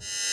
you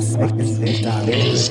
Os pacos sentados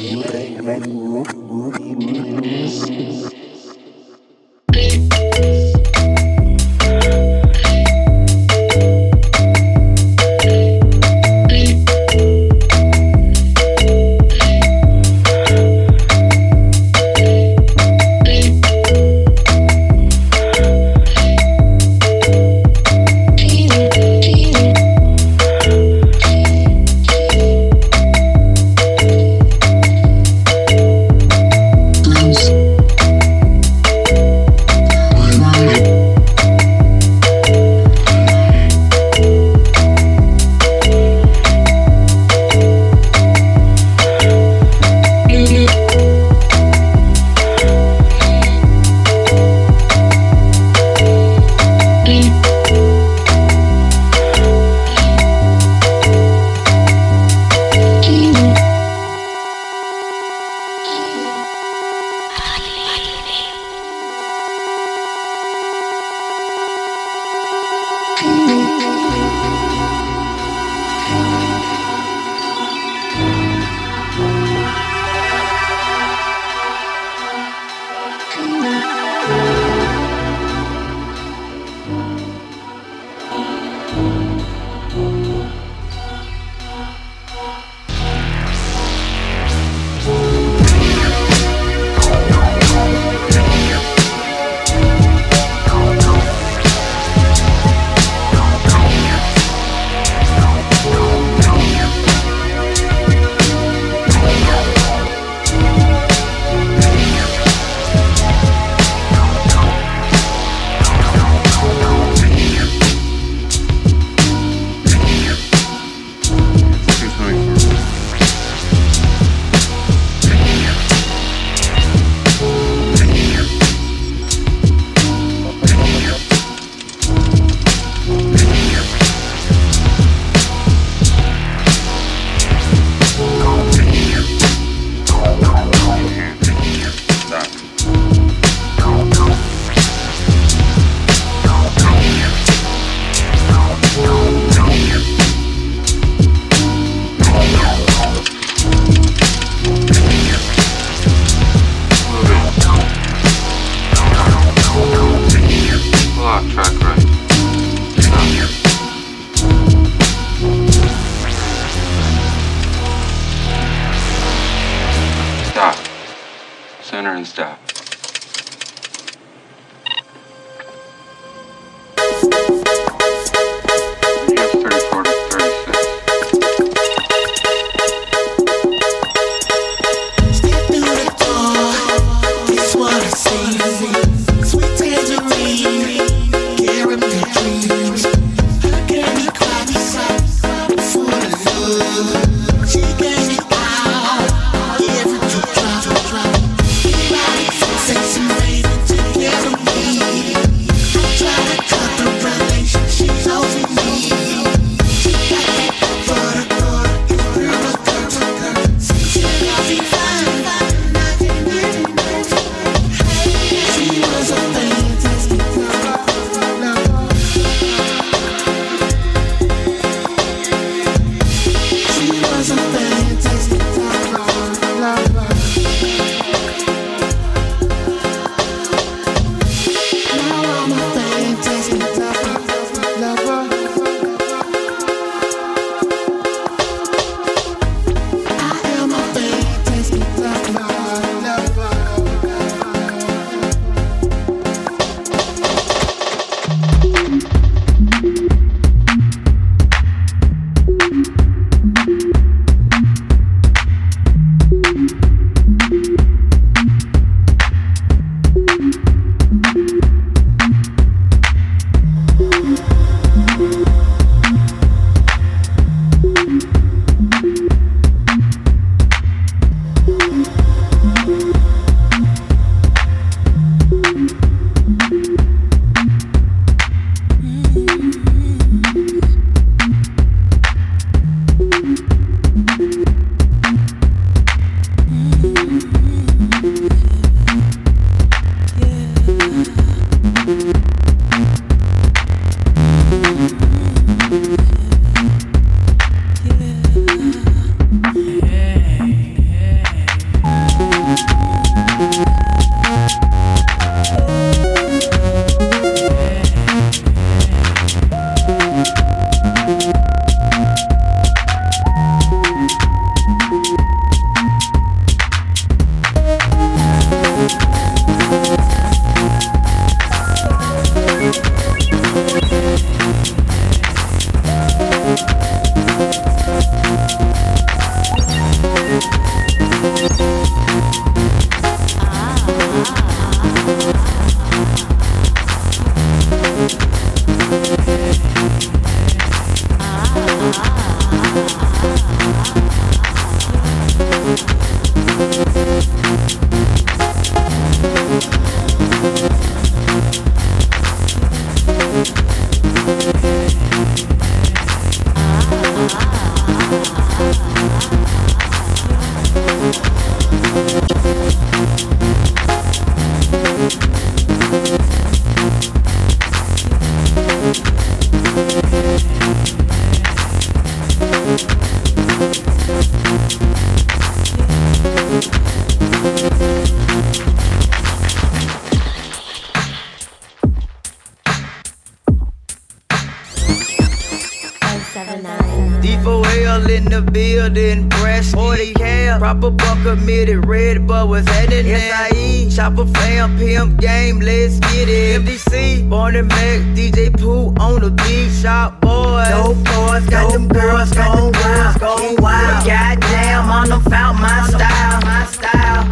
proper buck committed, red but was headed SIE, chopper fam, pimp game, let's get it. MDC, born and Mac, DJ Pooh on the beat, shop boys. Dope boys, got them girls going wild, going wild. Goddamn, I done found my style, my style.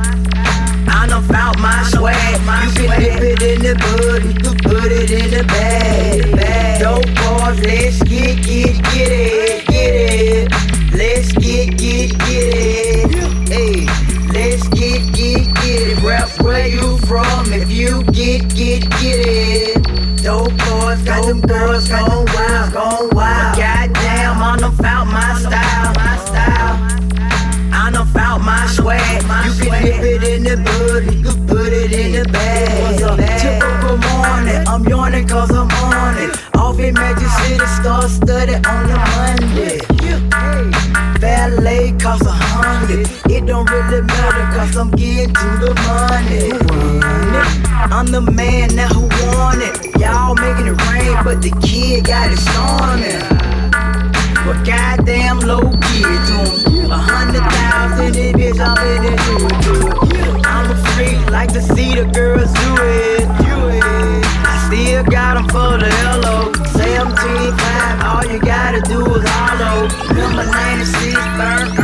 I done found my swag. You can dip it in the bud, you can put it in the bag. cause I'm getting to the money. I'm the man now who want it. Y'all making it rain, but the kid got it storming. But goddamn low key to him. A hundred thousand, this bitch, I'm in it, do it, do it. I'm a freak, like to see the girls do it, do it. I still got them for the hello. Say I'm 25, all you gotta do is hollow. Number 96, burn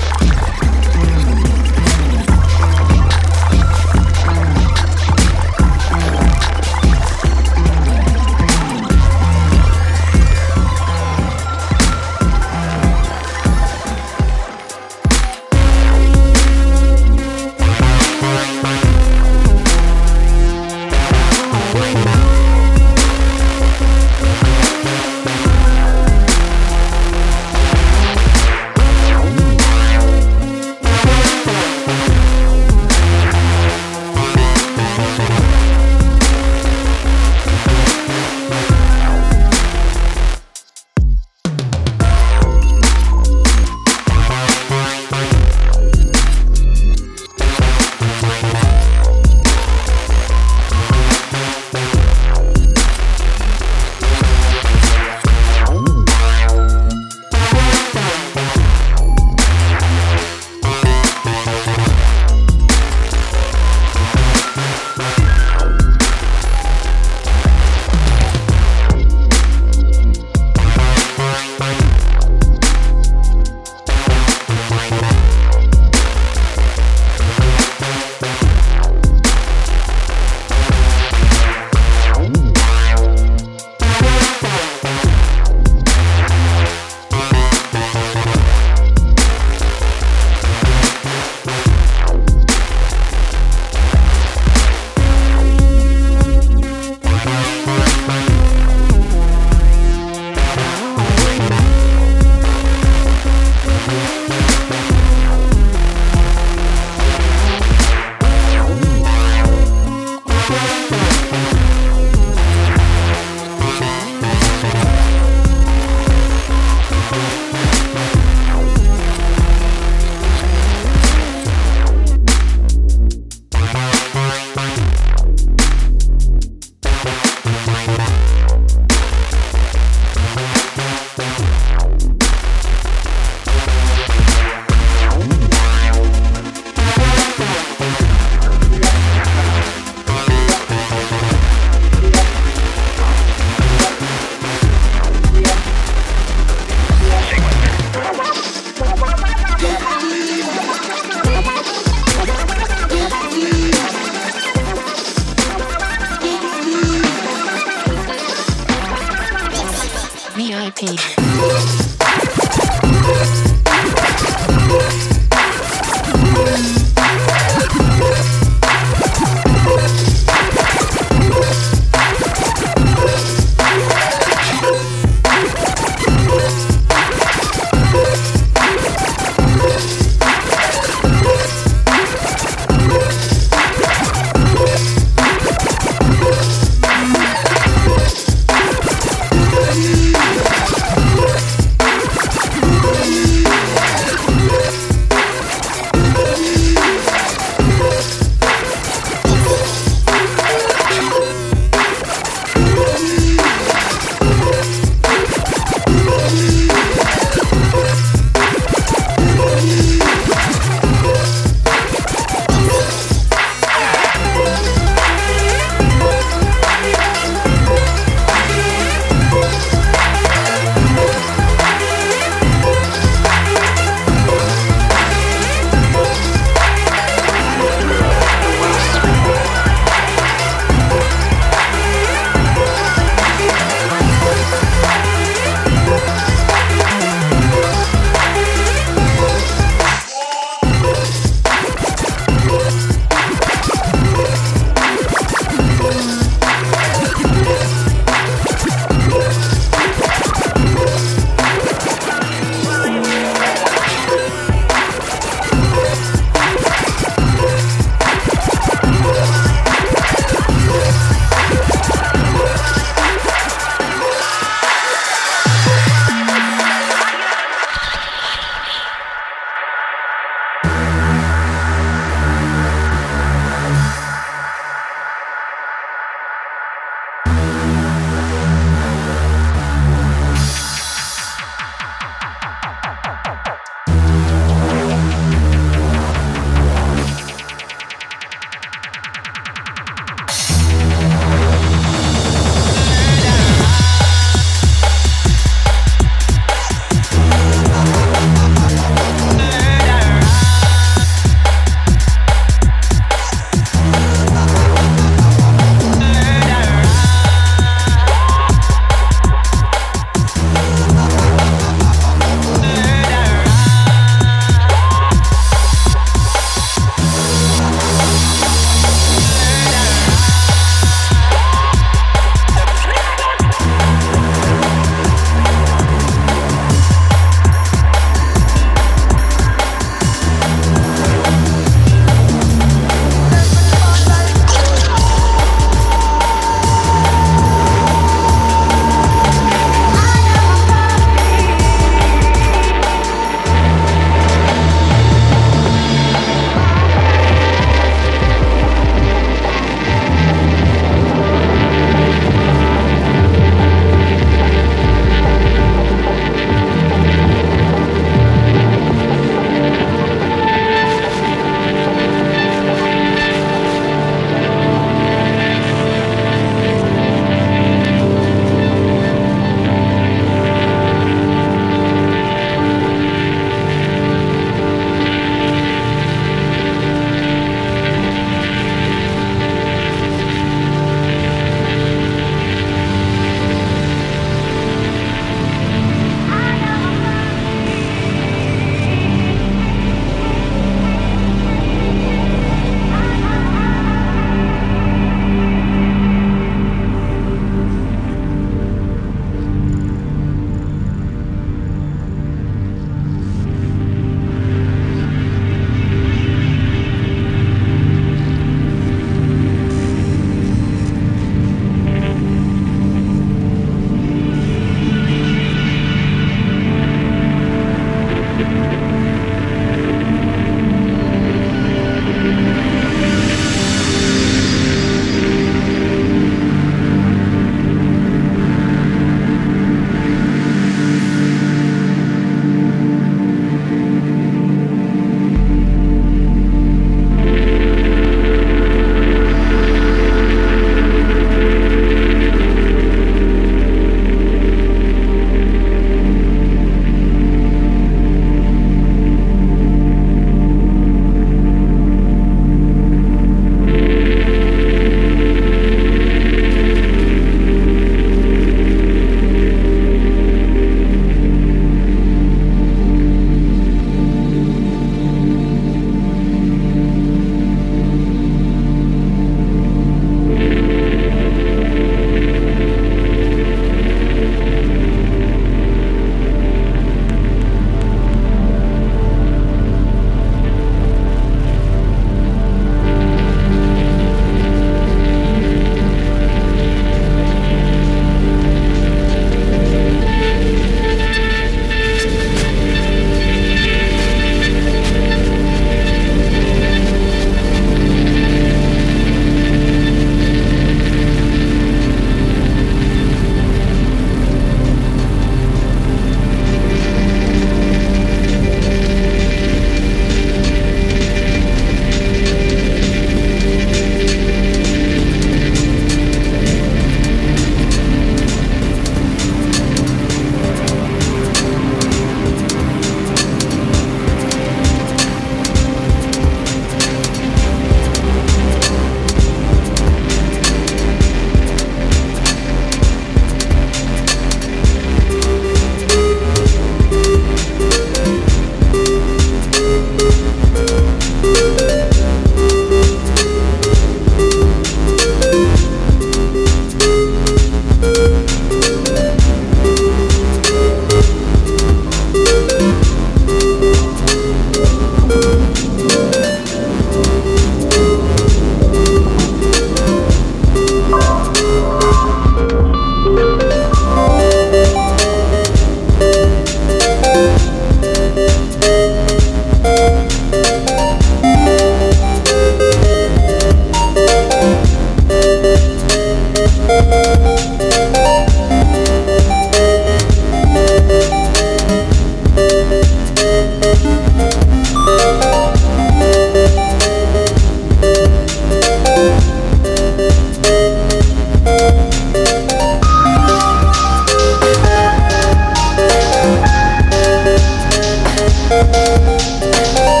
Música